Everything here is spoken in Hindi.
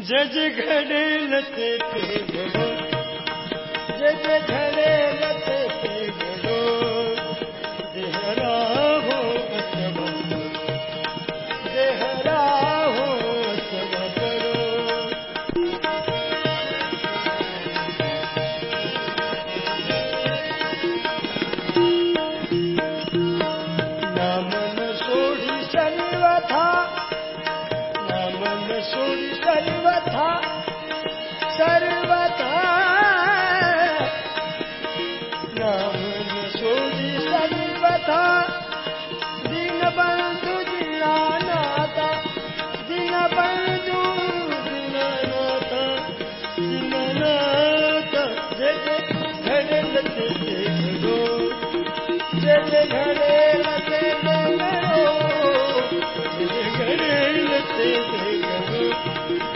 जज घड़े लते ते घड़ो। जज घड़े लते ते घड़ो। देहरा हो असबत देहरा हो असबत नामन सोडी जे घरो जे देखो।